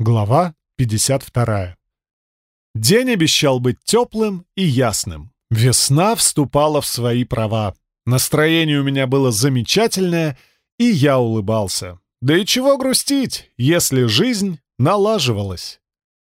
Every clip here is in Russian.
Глава 52. День обещал быть теплым и ясным. Весна вступала в свои права. Настроение у меня было замечательное, и я улыбался. Да и чего грустить, если жизнь налаживалась.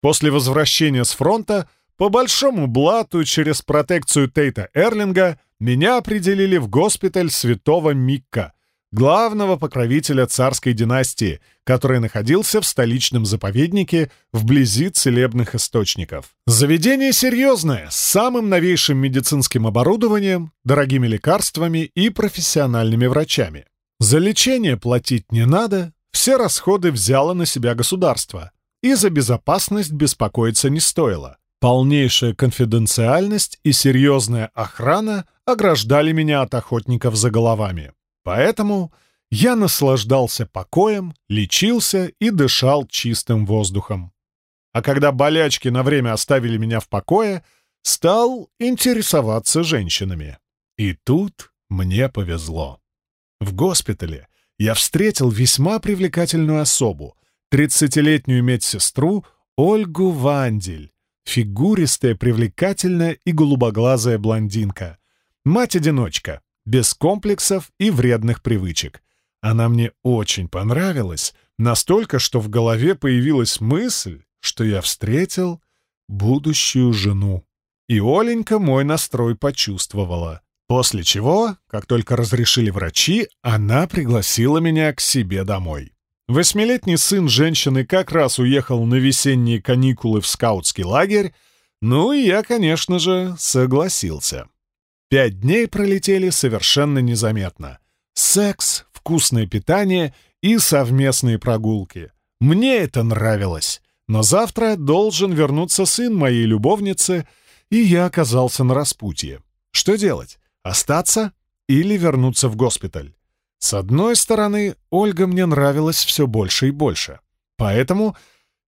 После возвращения с фронта по большому блату через протекцию Тейта Эрлинга меня определили в госпиталь святого Микка — главного покровителя царской династии, который находился в столичном заповеднике вблизи целебных источников. Заведение серьезное, с самым новейшим медицинским оборудованием, дорогими лекарствами и профессиональными врачами. За лечение платить не надо, все расходы взяло на себя государство, и за безопасность беспокоиться не стоило. Полнейшая конфиденциальность и серьезная охрана ограждали меня от охотников за головами. Поэтому я наслаждался покоем, лечился и дышал чистым воздухом. А когда болячки на время оставили меня в покое, стал интересоваться женщинами. И тут мне повезло. В госпитале я встретил весьма привлекательную особу, тридцатилетнюю медсестру Ольгу Вандель, фигуристая, привлекательная и голубоглазая блондинка. Мать-одиночка, без комплексов и вредных привычек. Она мне очень понравилась, настолько, что в голове появилась мысль, что я встретил будущую жену. И Оленька мой настрой почувствовала. После чего, как только разрешили врачи, она пригласила меня к себе домой. Восьмилетний сын женщины как раз уехал на весенние каникулы в скаутский лагерь, ну и я, конечно же, согласился. Пять дней пролетели совершенно незаметно. Секс, вкусное питание и совместные прогулки. Мне это нравилось. Но завтра должен вернуться сын моей любовницы, и я оказался на распутье. Что делать? Остаться или вернуться в госпиталь? С одной стороны, Ольга мне нравилась все больше и больше. Поэтому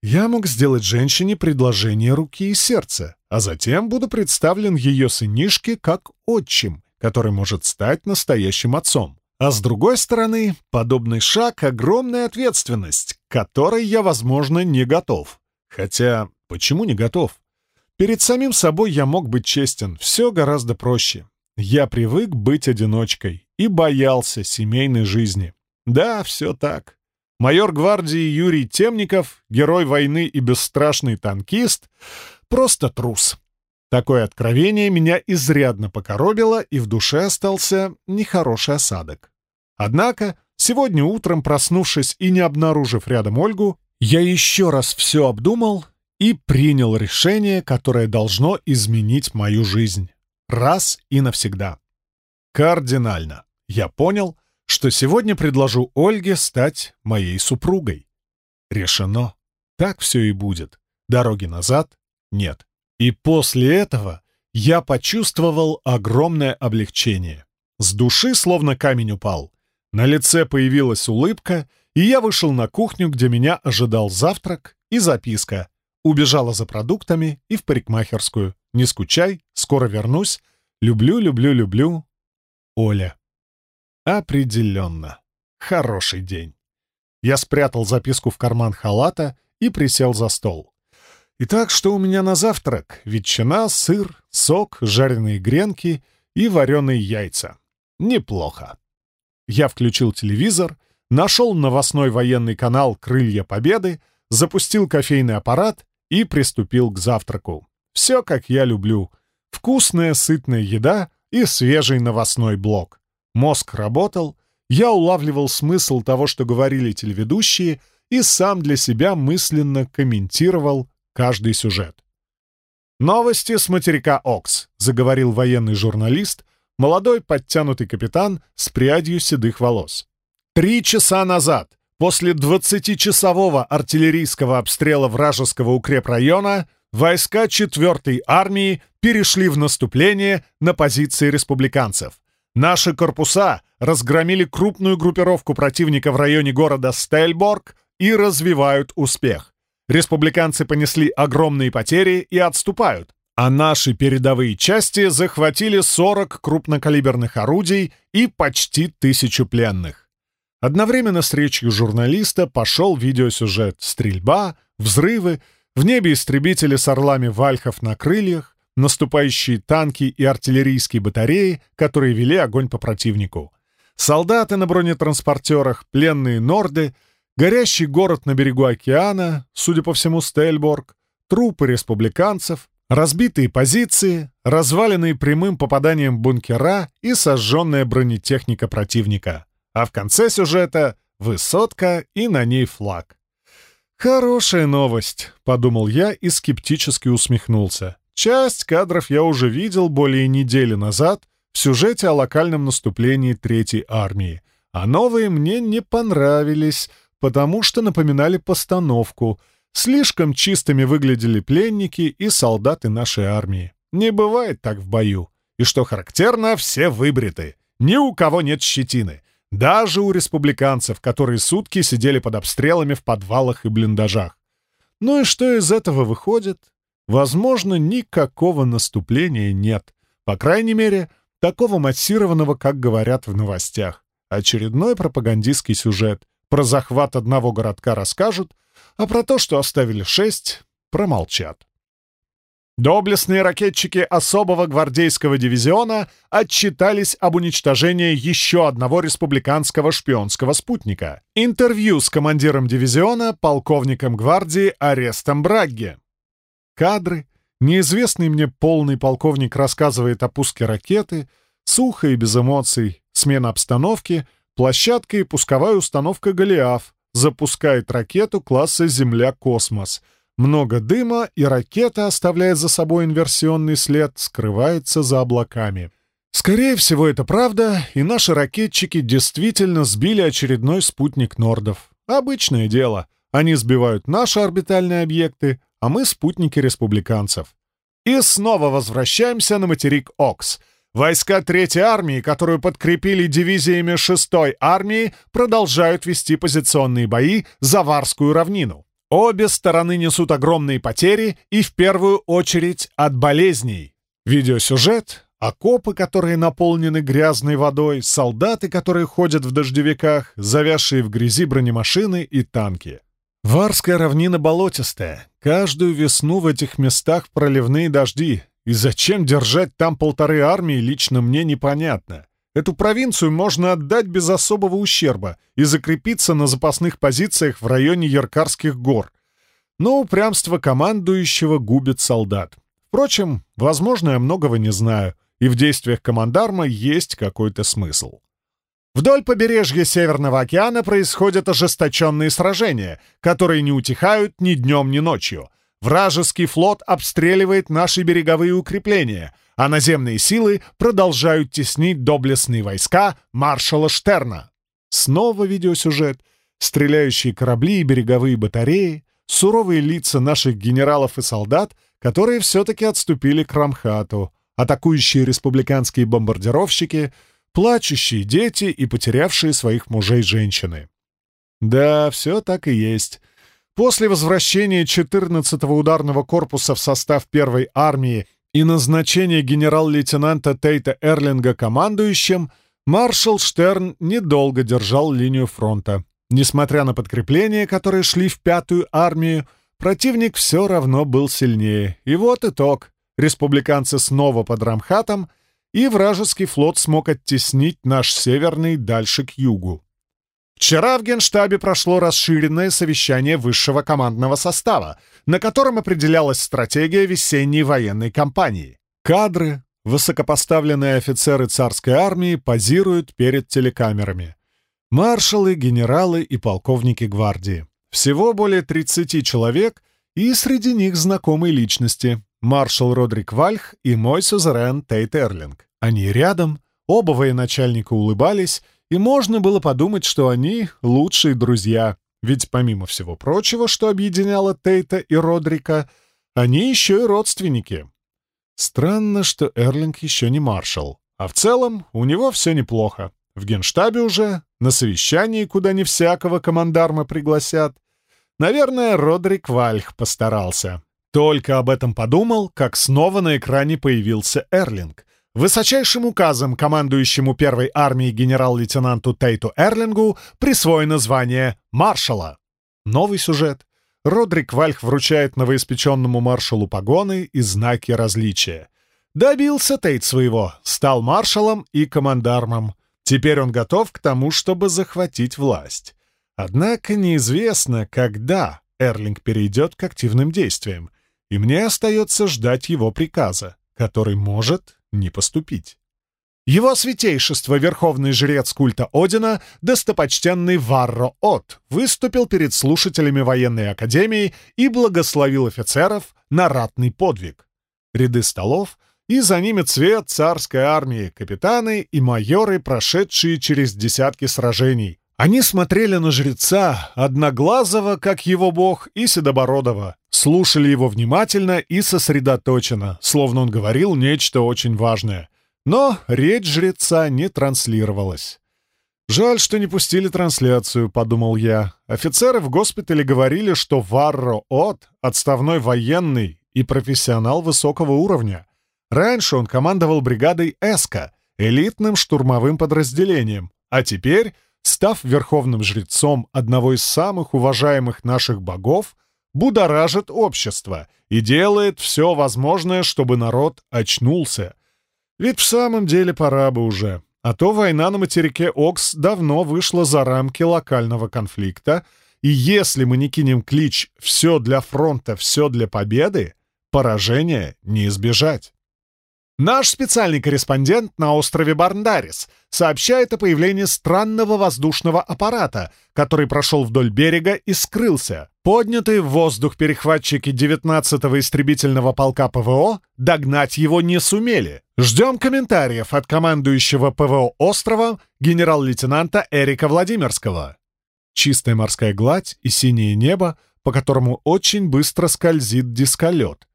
я мог сделать женщине предложение руки и сердца, а затем буду представлен ее сынишке как отчим, который может стать настоящим отцом. А с другой стороны, подобный шаг — огромная ответственность, к которой я, возможно, не готов. Хотя, почему не готов? Перед самим собой я мог быть честен, все гораздо проще. Я привык быть одиночкой и боялся семейной жизни. Да, все так. Майор гвардии Юрий Темников, герой войны и бесстрашный танкист, просто трус. Такое откровение меня изрядно покоробило, и в душе остался нехороший осадок. Однако, сегодня утром, проснувшись и не обнаружив рядом Ольгу, я еще раз все обдумал и принял решение, которое должно изменить мою жизнь. Раз и навсегда. Кардинально. Я понял, что сегодня предложу Ольге стать моей супругой. Решено. Так все и будет. Дороги назад нет. И после этого я почувствовал огромное облегчение. С души словно камень упал. На лице появилась улыбка, и я вышел на кухню, где меня ожидал завтрак и записка. Убежала за продуктами и в парикмахерскую. Не скучай, скоро вернусь. Люблю, люблю, люблю. Оля. Определенно. Хороший день. Я спрятал записку в карман халата и присел за стол. Итак, что у меня на завтрак? Ветчина, сыр, сок, жареные гренки и вареные яйца. Неплохо. Я включил телевизор, нашел новостной военный канал «Крылья Победы», запустил кофейный аппарат и приступил к завтраку. Все, как я люблю. Вкусная, сытная еда и свежий новостной блок. Мозг работал, я улавливал смысл того, что говорили телеведущие, и сам для себя мысленно комментировал каждый сюжет. «Новости с материка Окс», — заговорил военный журналист, молодой подтянутый капитан с прядью седых волос. «Три часа назад, после 20-часового артиллерийского обстрела вражеского укрепрайона, войска 4-й армии перешли в наступление на позиции республиканцев. Наши корпуса разгромили крупную группировку противника в районе города Стельборг и развивают успех. Республиканцы понесли огромные потери и отступают, а наши передовые части захватили 40 крупнокалиберных орудий и почти тысячу пленных. Одновременно с речью журналиста пошел видеосюжет «Стрельба», взрывы, в небе истребители с орлами вальхов на крыльях, наступающие танки и артиллерийские батареи, которые вели огонь по противнику. Солдаты на бронетранспортерах, пленные норды, горящий город на берегу океана, судя по всему, Стельборг, трупы республиканцев, разбитые позиции, разваленные прямым попаданием бункера и сожженная бронетехника противника. А в конце сюжета — высотка и на ней флаг. «Хорошая новость», — подумал я и скептически усмехнулся. Часть кадров я уже видел более недели назад в сюжете о локальном наступлении Третьей армии, а новые мне не понравились, потому что напоминали постановку. Слишком чистыми выглядели пленники и солдаты нашей армии. Не бывает так в бою. И что характерно, все выбриты. Ни у кого нет щетины. Даже у республиканцев, которые сутки сидели под обстрелами в подвалах и блиндажах. Ну и что из этого выходит? Возможно, никакого наступления нет. По крайней мере, такого массированного, как говорят в новостях. Очередной пропагандистский сюжет. Про захват одного городка расскажут, а про то, что оставили шесть, промолчат. Доблестные ракетчики особого гвардейского дивизиона отчитались об уничтожении еще одного республиканского шпионского спутника. Интервью с командиром дивизиона, полковником гвардии Арестом Брагге. Кадры. Неизвестный мне полный полковник рассказывает о пуске ракеты, сухо и без эмоций, смена обстановки, площадка и пусковая установка «Голиаф», запускает ракету класса «Земля-космос», много дыма, и ракета, оставляя за собой инверсионный след, скрывается за облаками. Скорее всего, это правда, и наши ракетчики действительно сбили очередной спутник Нордов. Обычное дело. Они сбивают наши орбитальные объекты, а мы — спутники республиканцев. И снова возвращаемся на материк Окс. Войска Третьей армии, которую подкрепили дивизиями Шестой армии, продолжают вести позиционные бои за Варскую равнину. Обе стороны несут огромные потери и в первую очередь от болезней. Видеосюжет, окопы, которые наполнены грязной водой, солдаты, которые ходят в дождевиках, завязшие в грязи бронемашины и танки. Варская равнина болотистая. Каждую весну в этих местах проливные дожди. И зачем держать там полторы армии, лично мне непонятно. Эту провинцию можно отдать без особого ущерба и закрепиться на запасных позициях в районе Яркарских гор. Но упрямство командующего губит солдат. Впрочем, возможно, я многого не знаю, и в действиях командарма есть какой-то смысл. Вдоль побережья Северного океана происходят ожесточенные сражения, которые не утихают ни днем, ни ночью. Вражеский флот обстреливает наши береговые укрепления — а наземные силы продолжают теснить доблестные войска маршала Штерна. Снова видеосюжет, стреляющие корабли и береговые батареи, суровые лица наших генералов и солдат, которые все-таки отступили к Рамхату, атакующие республиканские бомбардировщики, плачущие дети и потерявшие своих мужей женщины. Да, все так и есть. После возвращения 14-го ударного корпуса в состав первой армии и назначение генерал-лейтенанта Тейта Эрлинга командующим, маршал Штерн недолго держал линию фронта. Несмотря на подкрепления, которые шли в пятую армию, противник все равно был сильнее. И вот итог. Республиканцы снова под Рамхатом, и вражеский флот смог оттеснить наш северный дальше к югу. Вчера в Генштабе прошло расширенное совещание высшего командного состава, на котором определялась стратегия весенней военной кампании. Кадры, высокопоставленные офицеры царской армии позируют перед телекамерами. Маршалы, генералы и полковники гвардии. Всего более 30 человек, и среди них знакомые личности. Маршал Родрик Вальх и мой сюзерен Тейт Эрлинг. Они рядом, оба военачальника улыбались, и можно было подумать, что они лучшие друзья, ведь помимо всего прочего, что объединяло Тейта и Родрика, они еще и родственники. Странно, что Эрлинг еще не маршал, а в целом у него все неплохо. В генштабе уже, на совещании, куда не всякого командарма пригласят. Наверное, Родрик Вальх постарался. Только об этом подумал, как снова на экране появился Эрлинг — Высочайшим указом командующему первой армией генерал-лейтенанту Тейту Эрлингу присвоено звание маршала. Новый сюжет. Родрик Вальх вручает новоиспеченному маршалу погоны и знаки различия. Добился Тейт своего, стал маршалом и командармом. Теперь он готов к тому, чтобы захватить власть. Однако неизвестно, когда Эрлинг перейдет к активным действиям, и мне остается ждать его приказа, который может не поступить. Его святейшество, верховный жрец культа Одина, достопочтенный Варро От, выступил перед слушателями военной академии и благословил офицеров на ратный подвиг. Ряды столов, и за ними цвет царской армии, капитаны и майоры, прошедшие через десятки сражений. Они смотрели на жреца, одноглазого, как его бог, и седобородого, слушали его внимательно и сосредоточенно, словно он говорил нечто очень важное — но речь жреца не транслировалась. «Жаль, что не пустили трансляцию», — подумал я. Офицеры в госпитале говорили, что Варро От — отставной военный и профессионал высокого уровня. Раньше он командовал бригадой Эска, элитным штурмовым подразделением, а теперь, став верховным жрецом одного из самых уважаемых наших богов, будоражит общество и делает все возможное, чтобы народ очнулся — ведь в самом деле пора бы уже. А то война на материке Окс давно вышла за рамки локального конфликта, и если мы не кинем клич «все для фронта, все для победы», поражения не избежать. Наш специальный корреспондент на острове Барндарис сообщает о появлении странного воздушного аппарата, который прошел вдоль берега и скрылся. Поднятые в воздух перехватчики 19-го истребительного полка ПВО догнать его не сумели. Ждем комментариев от командующего ПВО острова генерал-лейтенанта Эрика Владимирского. Чистая морская гладь и синее небо, по которому очень быстро скользит дисколет.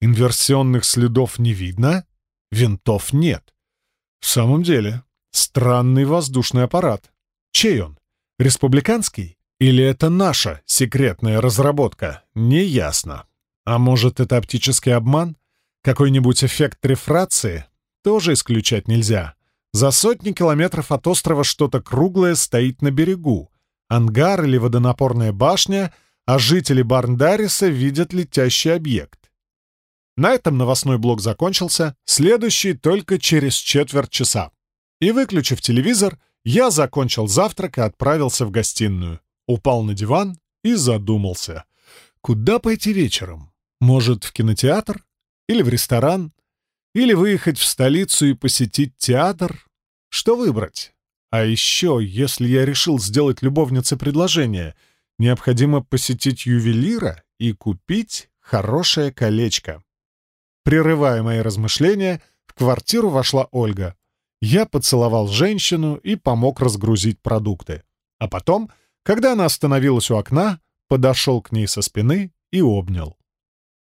Инверсионных следов не видно, Винтов нет. В самом деле, странный воздушный аппарат. Чей он? Республиканский? Или это наша секретная разработка? Неясно. А может, это оптический обман? Какой-нибудь эффект рефрации? Тоже исключать нельзя. За сотни километров от острова что-то круглое стоит на берегу. Ангар или водонапорная башня, а жители Барндариса видят летящий объект. На этом новостной блок закончился, следующий только через четверть часа. И, выключив телевизор, я закончил завтрак и отправился в гостиную. Упал на диван и задумался. Куда пойти вечером? Может, в кинотеатр? Или в ресторан? Или выехать в столицу и посетить театр? Что выбрать? А еще, если я решил сделать любовнице предложение, необходимо посетить ювелира и купить хорошее колечко. Прерывая мои размышления, в квартиру вошла Ольга. Я поцеловал женщину и помог разгрузить продукты. А потом, когда она остановилась у окна, подошел к ней со спины и обнял.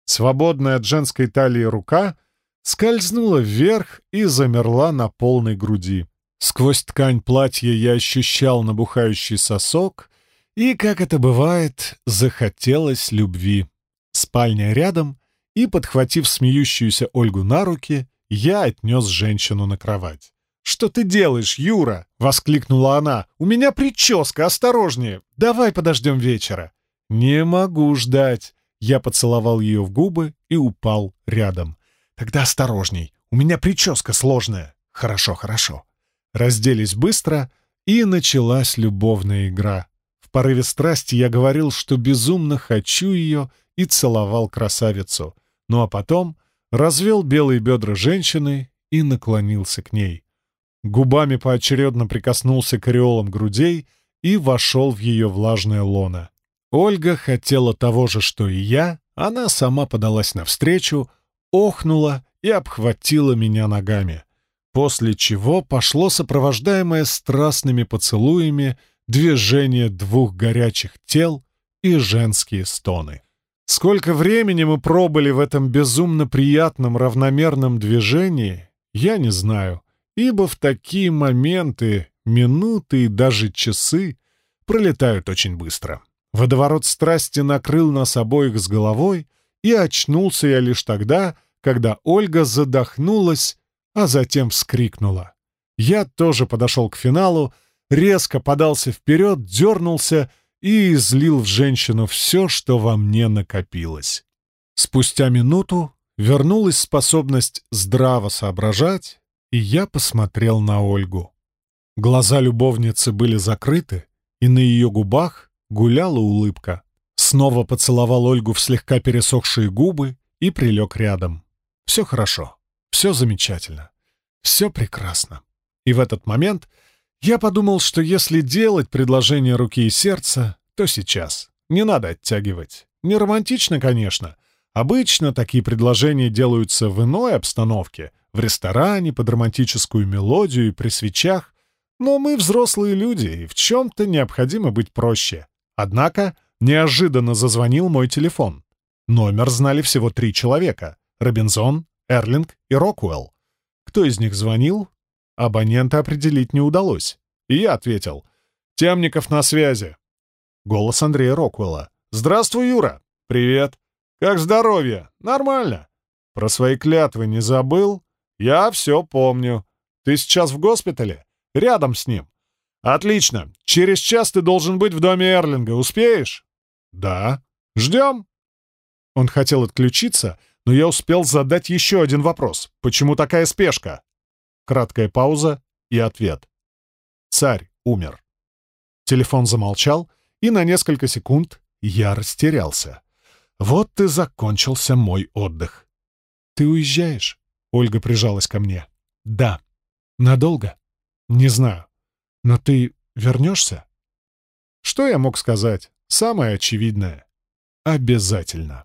Свободная от женской талии рука скользнула вверх и замерла на полной груди. Сквозь ткань платья я ощущал набухающий сосок, и, как это бывает, захотелось любви. Спальня рядом, и, подхватив смеющуюся Ольгу на руки, я отнес женщину на кровать. «Что ты делаешь, Юра?» — воскликнула она. «У меня прическа, осторожнее! Давай подождем вечера!» «Не могу ждать!» Я поцеловал ее в губы и упал рядом. «Тогда осторожней, у меня прическа сложная!» «Хорошо, хорошо!» Разделись быстро, и началась любовная игра. В порыве страсти я говорил, что безумно хочу ее, и целовал красавицу — ну а потом развел белые бедра женщины и наклонился к ней. Губами поочередно прикоснулся к ореолам грудей и вошел в ее влажное лоно. Ольга хотела того же, что и я, она сама подалась навстречу, охнула и обхватила меня ногами, после чего пошло сопровождаемое страстными поцелуями движение двух горячих тел и женские стоны. Сколько времени мы пробыли в этом безумно приятном равномерном движении, я не знаю, ибо в такие моменты, минуты и даже часы пролетают очень быстро. Водоворот страсти накрыл нас обоих с головой, и очнулся я лишь тогда, когда Ольга задохнулась, а затем вскрикнула. Я тоже подошел к финалу, резко подался вперед, дернулся и излил в женщину все, что во мне накопилось. Спустя минуту вернулась способность здраво соображать, и я посмотрел на Ольгу. Глаза любовницы были закрыты, и на ее губах гуляла улыбка. Снова поцеловал Ольгу в слегка пересохшие губы и прилег рядом. Все хорошо, все замечательно, все прекрасно. И в этот момент я подумал, что если делать предложение руки и сердца, то сейчас. Не надо оттягивать. Не романтично, конечно. Обычно такие предложения делаются в иной обстановке, в ресторане, под романтическую мелодию и при свечах. Но мы взрослые люди, и в чем-то необходимо быть проще. Однако неожиданно зазвонил мой телефон. Номер знали всего три человека — Робинзон, Эрлинг и Роквелл. Кто из них звонил? Абонента определить не удалось. И я ответил. «Темников на связи». Голос Андрея Роквелла. «Здравствуй, Юра!» «Привет!» «Как здоровье?» «Нормально!» «Про свои клятвы не забыл?» «Я все помню. Ты сейчас в госпитале?» «Рядом с ним». «Отлично. Через час ты должен быть в доме Эрлинга. Успеешь?» «Да». «Ждем?» Он хотел отключиться, но я успел задать еще один вопрос. «Почему такая спешка?» Краткая пауза и ответ. «Царь умер». Телефон замолчал, и на несколько секунд я растерялся. Вот и закончился мой отдых. «Ты уезжаешь?» — Ольга прижалась ко мне. «Да». «Надолго?» «Не знаю. Но ты вернешься?» Что я мог сказать? Самое очевидное. Обязательно.